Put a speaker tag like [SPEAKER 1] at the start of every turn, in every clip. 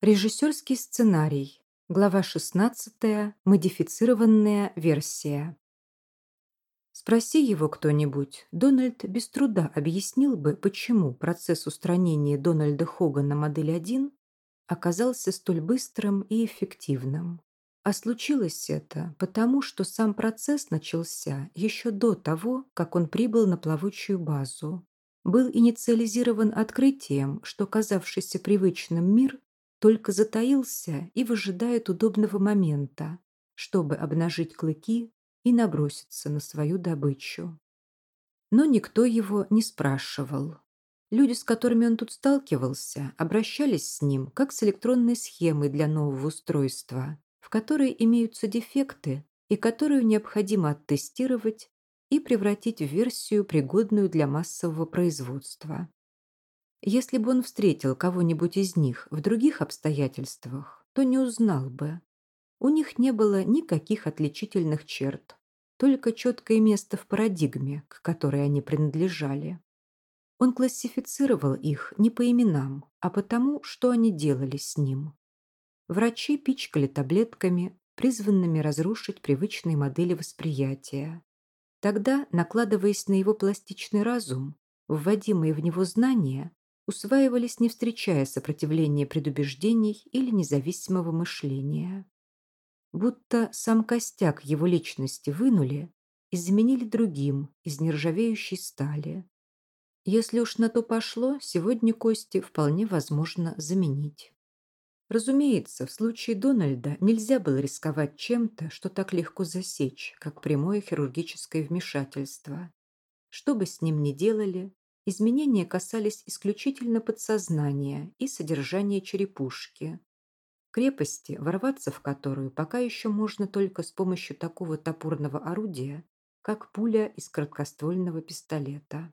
[SPEAKER 1] Режиссерский сценарий. Глава 16. Модифицированная версия. Спроси его кто-нибудь, Дональд без труда объяснил бы, почему процесс устранения Дональда Хогана модель 1 оказался столь быстрым и эффективным. А случилось это потому, что сам процесс начался еще до того, как он прибыл на плавучую базу. Был инициализирован открытием, что казавшийся привычным мир только затаился и выжидает удобного момента, чтобы обнажить клыки и наброситься на свою добычу. Но никто его не спрашивал. Люди, с которыми он тут сталкивался, обращались с ним как с электронной схемой для нового устройства, в которой имеются дефекты и которую необходимо оттестировать и превратить в версию, пригодную для массового производства. Если бы он встретил кого-нибудь из них в других обстоятельствах, то не узнал бы. У них не было никаких отличительных черт, только четкое место в парадигме, к которой они принадлежали. Он классифицировал их не по именам, а потому, что они делали с ним. Врачи пичкали таблетками, призванными разрушить привычные модели восприятия. Тогда, накладываясь на его пластичный разум, вводимые в него знания усваивались, не встречая сопротивления предубеждений или независимого мышления. Будто сам костяк его личности вынули и заменили другим из нержавеющей стали. Если уж на то пошло, сегодня кости вполне возможно заменить. Разумеется, в случае Дональда нельзя было рисковать чем-то, что так легко засечь, как прямое хирургическое вмешательство. Что бы с ним ни делали, Изменения касались исключительно подсознания и содержания черепушки. Крепости, ворваться в которую пока еще можно только с помощью такого топорного орудия, как пуля из краткоствольного пистолета.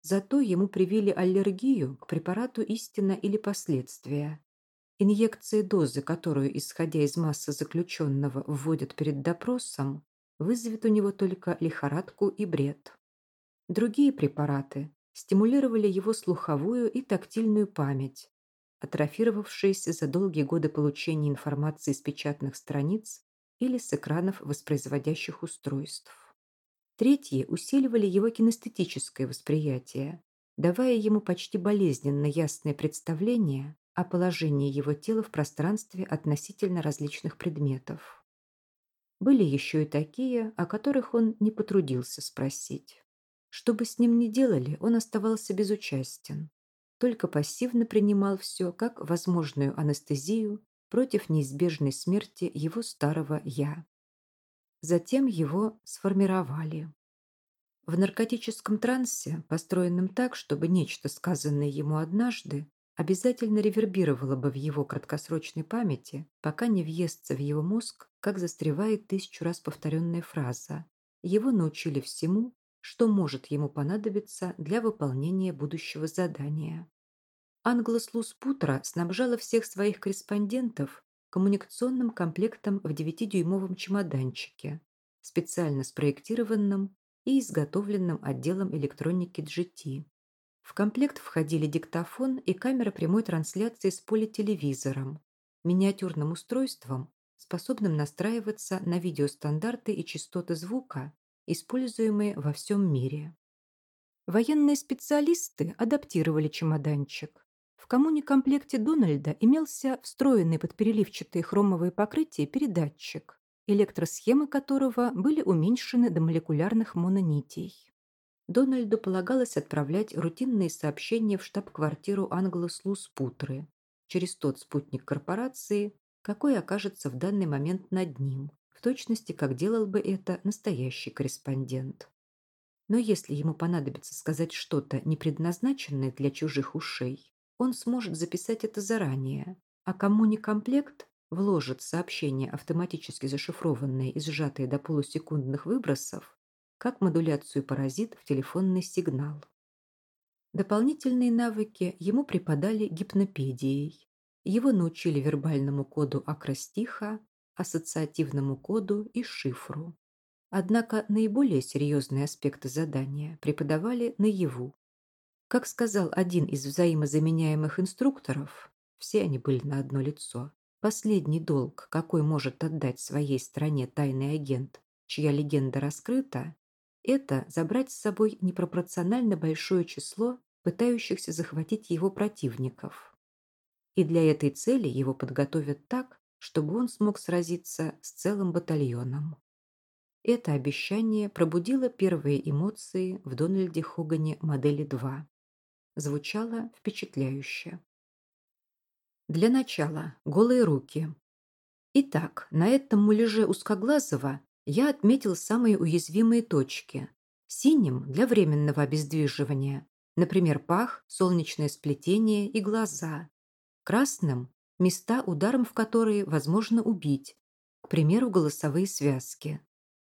[SPEAKER 1] Зато ему привили аллергию к препарату истина или последствия. Инъекция дозы, которую, исходя из массы заключенного, вводят перед допросом, вызовет у него только лихорадку и бред. Другие препараты, стимулировали его слуховую и тактильную память, атрофировавшиеся за долгие годы получения информации с печатных страниц или с экранов воспроизводящих устройств. Третьи усиливали его кинестетическое восприятие, давая ему почти болезненно ясное представление о положении его тела в пространстве относительно различных предметов. Были еще и такие, о которых он не потрудился спросить. Что бы с ним ни делали, он оставался безучастен. Только пассивно принимал все как возможную анестезию против неизбежной смерти его старого «я». Затем его сформировали. В наркотическом трансе, построенном так, чтобы нечто, сказанное ему однажды, обязательно ревербировало бы в его краткосрочной памяти, пока не въестся в его мозг, как застревает тысячу раз повторенная фраза. Его научили всему, что может ему понадобиться для выполнения будущего задания. Англослуз Путра снабжала всех своих корреспондентов коммуникационным комплектом в 9-дюймовом чемоданчике, специально спроектированном и изготовленном отделом электроники GT. В комплект входили диктофон и камера прямой трансляции с полителевизором, миниатюрным устройством, способным настраиваться на видеостандарты и частоты звука используемые во всем мире. Военные специалисты адаптировали чемоданчик. В коммуникомплекте Дональда имелся встроенный под переливчатые хромовые покрытия передатчик, электросхемы которого были уменьшены до молекулярных мононитей. Дональду полагалось отправлять рутинные сообщения в штаб-квартиру Англослуз Путры через тот спутник корпорации, какой окажется в данный момент над ним, в точности, как делал бы это настоящий корреспондент. Но если ему понадобится сказать что-то, не предназначенное для чужих ушей, он сможет записать это заранее, а коммуникомплект вложит сообщение, автоматически зашифрованное и сжатое до полусекундных выбросов, как модуляцию паразит в телефонный сигнал. Дополнительные навыки ему преподали гипнопедией. Его научили вербальному коду акростиха, ассоциативному коду и шифру. Однако наиболее серьезные аспекты задания преподавали наяву. Как сказал один из взаимозаменяемых инструкторов, Все они были на одно лицо. Последний долг, какой может отдать своей стране тайный агент, чья легенда раскрыта, это забрать с собой непропорционально большое число пытающихся захватить его противников. И для этой цели его подготовят так, чтобы он смог сразиться с целым батальоном. Это обещание пробудило первые эмоции в Дональде Хогане модели 2. Звучало впечатляюще. Для начала голые руки. Итак, на этом муляже узкоглазого я отметил самые уязвимые точки. Синим для временного обездвиживания, например, пах, солнечное сплетение и глаза. Красным – места, ударом в которые возможно убить, к примеру, голосовые связки.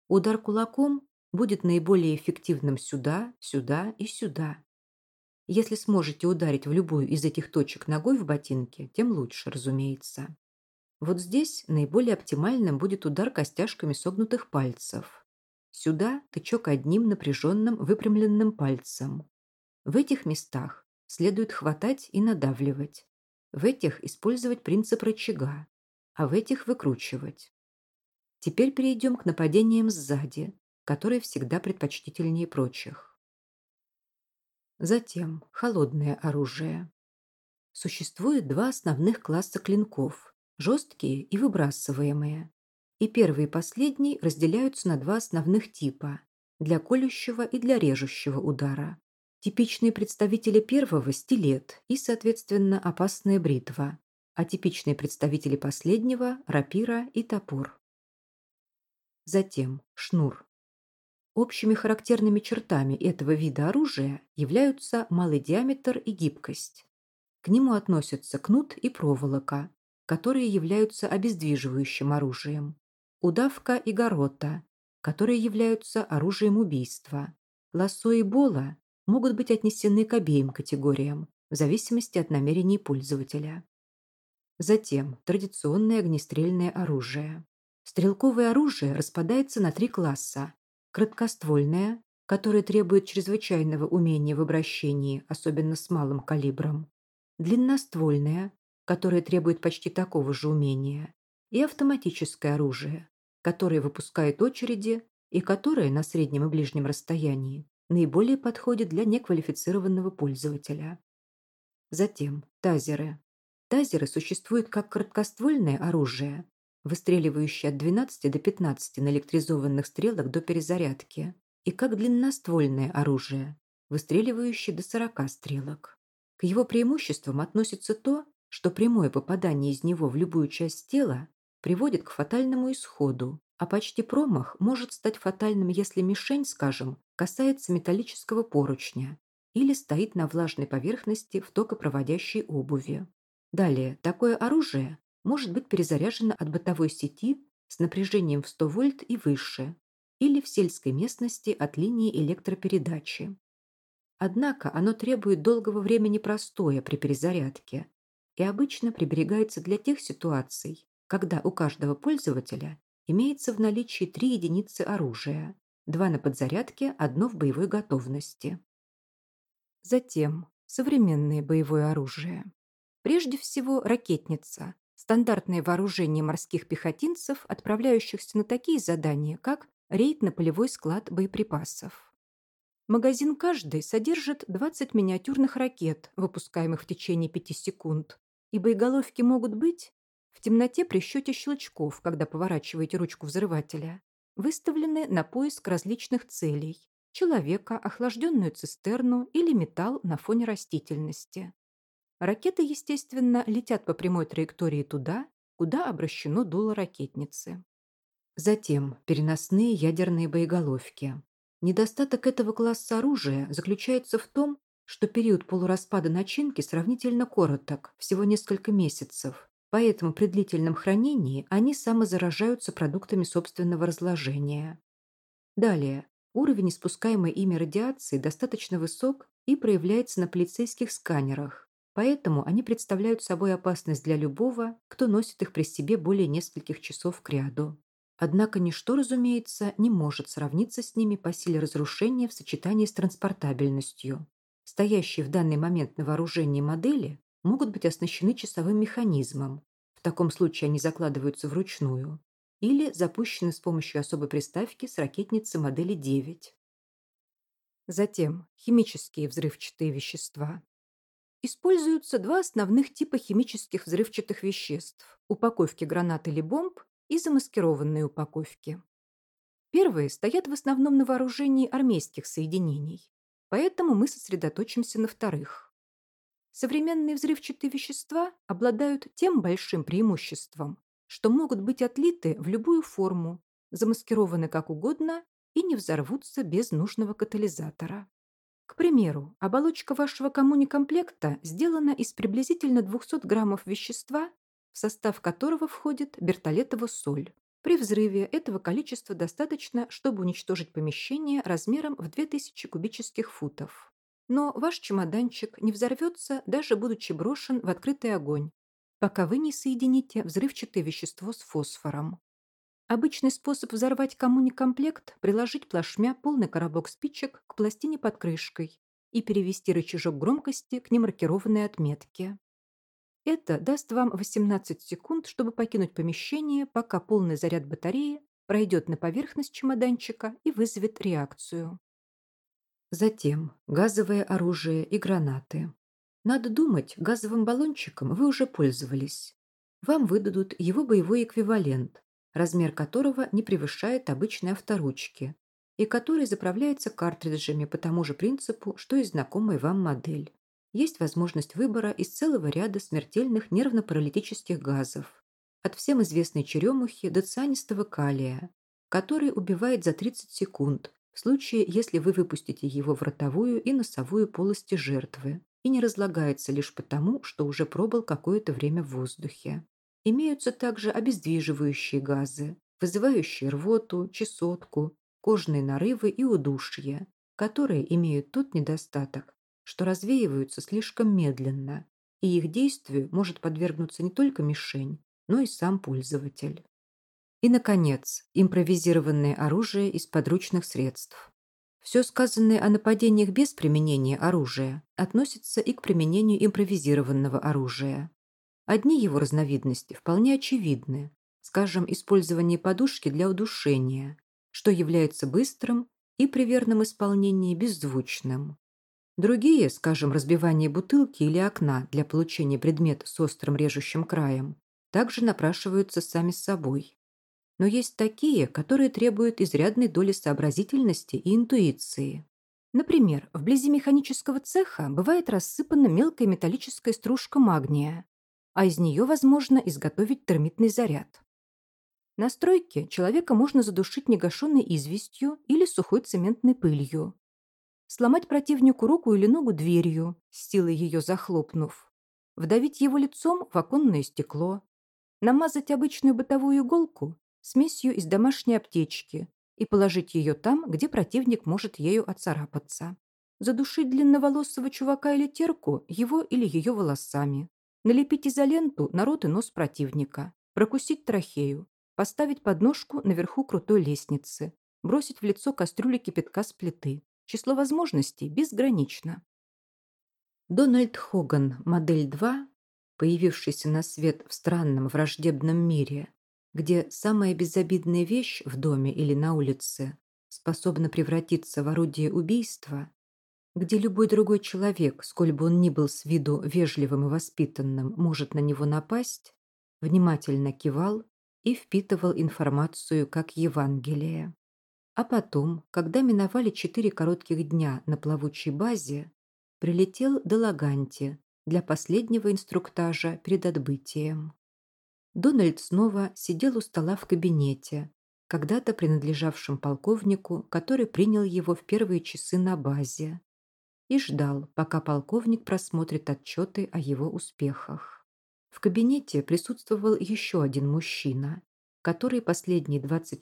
[SPEAKER 1] Удар кулаком будет наиболее эффективным сюда, сюда и сюда. Если сможете ударить в любую из этих точек ногой в ботинке, тем лучше, разумеется. Вот здесь наиболее оптимальным будет удар костяшками согнутых пальцев. Сюда тычок одним напряженным выпрямленным пальцем. В этих местах следует хватать и надавливать. В этих использовать принцип рычага, а в этих выкручивать. Теперь перейдем к нападениям сзади, которые всегда предпочтительнее прочих. Затем холодное оружие. Существует два основных класса клинков – жесткие и выбрасываемые. И первый и последний разделяются на два основных типа – для колющего и для режущего удара. Типичные представители первого – стилет и, соответственно, опасная бритва, а типичные представители последнего – рапира и топор. Затем шнур. Общими характерными чертами этого вида оружия являются малый диаметр и гибкость. К нему относятся кнут и проволока, которые являются обездвиживающим оружием, удавка и горота, которые являются оружием убийства. Лассо и бола могут быть отнесены к обеим категориям, в зависимости от намерений пользователя. Затем традиционное огнестрельное оружие. Стрелковое оружие распадается на три класса. Краткоствольное, которое требует чрезвычайного умения в обращении, особенно с малым калибром. Длинноствольное, которое требует почти такого же умения. И автоматическое оружие, которое выпускает очереди и которое на среднем и ближнем расстоянии наиболее подходит для неквалифицированного пользователя. Затем тазеры. Тазеры существуют как краткоствольное оружие, выстреливающий от 12 до 15 наэлектризованных стрелок до перезарядки, и как длинноствольное оружие, выстреливающее до 40 стрелок. К его преимуществам относится то, что прямое попадание из него в любую часть тела приводит к фатальному исходу, а почти промах может стать фатальным, если мишень, скажем, касается металлического поручня или стоит на влажной поверхности в токопроводящей обуви. Далее, такое оружие может быть перезаряжено от бытовой сети с напряжением в 100 вольт и выше или в сельской местности от линии электропередачи. Однако оно требует долгого времени простоя при перезарядке и обычно приберегается для тех ситуаций, когда у каждого пользователя имеется в наличии три единицы оружия, два на подзарядке, одно в боевой готовности. Затем современное боевое оружие. Прежде всего ракетница, стандартное вооружение морских пехотинцев, отправляющихся на такие задания, как рейд на полевой склад боеприпасов. Магазин каждый содержит 20 миниатюрных ракет, выпускаемых в течение 5 секунд, и боеголовки могут быть в темноте при счете щелчков, когда поворачиваете ручку взрывателя, выставлены на поиск различных целей – человека, охлажденную цистерну или металл на фоне растительности. Ракеты, естественно, летят по прямой траектории туда, куда обращено дуло ракетницы. Затем переносные ядерные боеголовки. Недостаток этого класса оружия заключается в том, что период полураспада начинки сравнительно короток, всего несколько месяцев, поэтому при длительном хранении они самозаражаются продуктами собственного разложения. Далее, уровень испускаемой ими радиации достаточно высок и проявляется на полицейских сканерах, Поэтому они представляют собой опасность для любого, кто носит их при себе более нескольких часов к ряду. Однако ничто, разумеется, не может сравниться с ними по силе разрушения в сочетании с транспортабельностью. Стоящие в данный момент на вооружении модели могут быть оснащены часовым механизмом, в таком случае они закладываются вручную, или запущены с помощью особой приставки с ракетницы модели 9. Затем химические взрывчатые вещества. Используются два основных типа химических взрывчатых веществ – упаковки гранат или бомб и замаскированные упаковки. Первые стоят в основном на вооружении армейских соединений, поэтому мы сосредоточимся на вторых. Современные взрывчатые вещества обладают тем большим преимуществом, что могут быть отлиты в любую форму, замаскированы как угодно и не взорвутся без нужного катализатора. К примеру, оболочка вашего коммуникомплекта сделана из приблизительно 200 граммов вещества, в состав которого входит бертолетова соль. При взрыве этого количества достаточно, чтобы уничтожить помещение размером в 2000 кубических футов. Но ваш чемоданчик не взорвется, даже будучи брошен в открытый огонь, пока вы не соедините взрывчатое вещество с фосфором. Обычный способ взорвать коммуникомплект – приложить плашмя полный коробок спичек к пластине под крышкой и перевести рычажок громкости к немаркированной отметке. Это даст вам 18 секунд, чтобы покинуть помещение, пока полный заряд батареи пройдет на поверхность чемоданчика и вызовет реакцию. Затем газовое оружие и гранаты. Надо думать, газовым баллончиком вы уже пользовались. Вам выдадут его боевой эквивалент, размер которого не превышает обычной авторучки, и который заправляется картриджами по тому же принципу, что и знакомая вам модель. Есть возможность выбора из целого ряда смертельных нервно-паралитических газов, от всем известной черемухи до цианистого калия, который убивает за 30 секунд, в случае, если вы выпустите его в ротовую и носовую полости жертвы и не разлагается лишь потому, что уже пробыл какое-то время в воздухе. Имеются также обездвиживающие газы, вызывающие рвоту, чесотку, кожные нарывы и удушье, которые имеют тот недостаток, что развеиваются слишком медленно, и их действию может подвергнуться не только мишень, но и сам пользователь. И, наконец, импровизированное оружие из подручных средств. Все сказанное о нападениях без применения оружия относится и к применению импровизированного оружия. Одни его разновидности вполне очевидны, скажем, использование подушки для удушения, что является быстрым и при верном исполнении беззвучным. Другие, скажем, разбивание бутылки или окна для получения предмета с острым режущим краем, также напрашиваются сами собой. Но есть такие, которые требуют изрядной доли сообразительности и интуиции. Например, вблизи механического цеха бывает рассыпана мелкая металлическая стружка магния, а из нее возможно изготовить термитный заряд. На стройке человека можно задушить негашенной известью или сухой цементной пылью. Сломать противнику руку или ногу дверью, с силой ее захлопнув. Вдавить его лицом в оконное стекло. Намазать обычную бытовую иголку смесью из домашней аптечки и положить ее там, где противник может ею оцарапаться. Задушить длинноволосого чувака или терку его или ее волосами. Налепить изоленту на рот и нос противника, прокусить трахею, поставить подножку наверху крутой лестницы, бросить в лицо кастрюли кипятка с плиты. Число возможностей безгранично. Дональд Хоган, модель 2, появившийся на свет в странном враждебном мире, где самая безобидная вещь в доме или на улице способна превратиться в орудие убийства, где любой другой человек, сколь бы он ни был с виду вежливым и воспитанным, может на него напасть, внимательно кивал и впитывал информацию как Евангелие. А потом, когда миновали четыре коротких дня на плавучей базе, прилетел до Лаганти для последнего инструктажа перед отбытием. Дональд снова сидел у стола в кабинете, когда-то принадлежавшем полковнику, который принял его в первые часы на базе, и ждал, пока полковник просмотрит отчеты о его успехах. В кабинете присутствовал еще один мужчина, который последние 24